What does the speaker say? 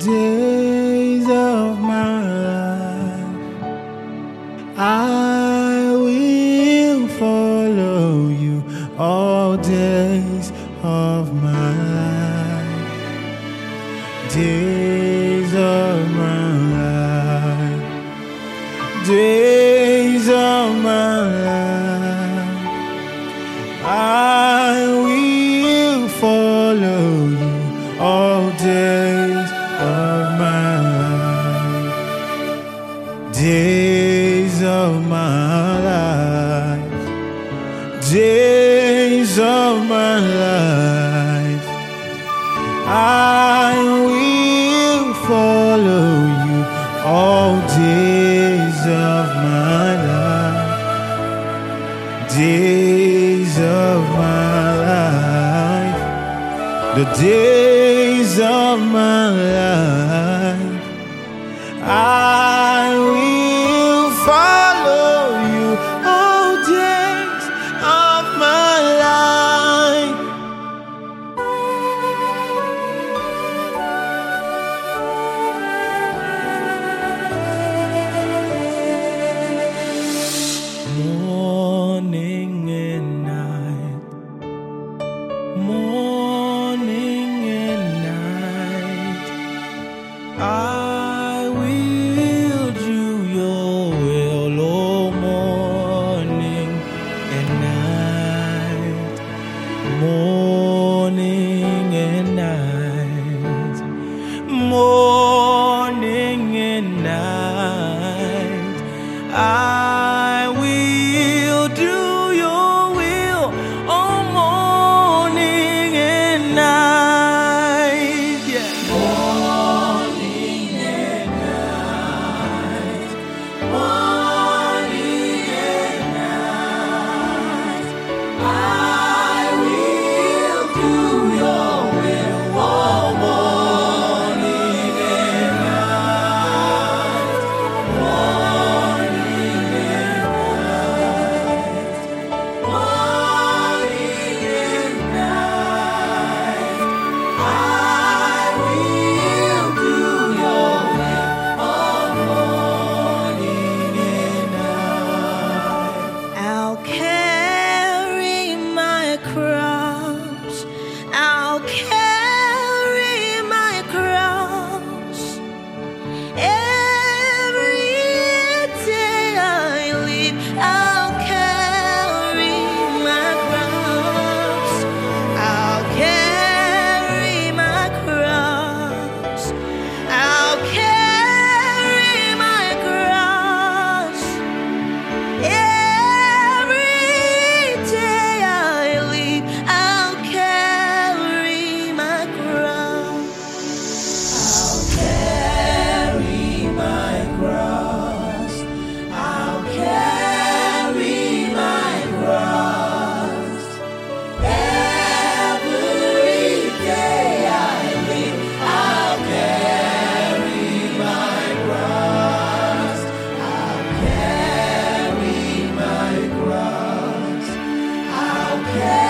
days of my life, I will follow you all days of my life. Days of my life, days of my life, Days of my life, days of my life, I will follow you all days of my life. Days of my life, the days of my life. I mon Yeah.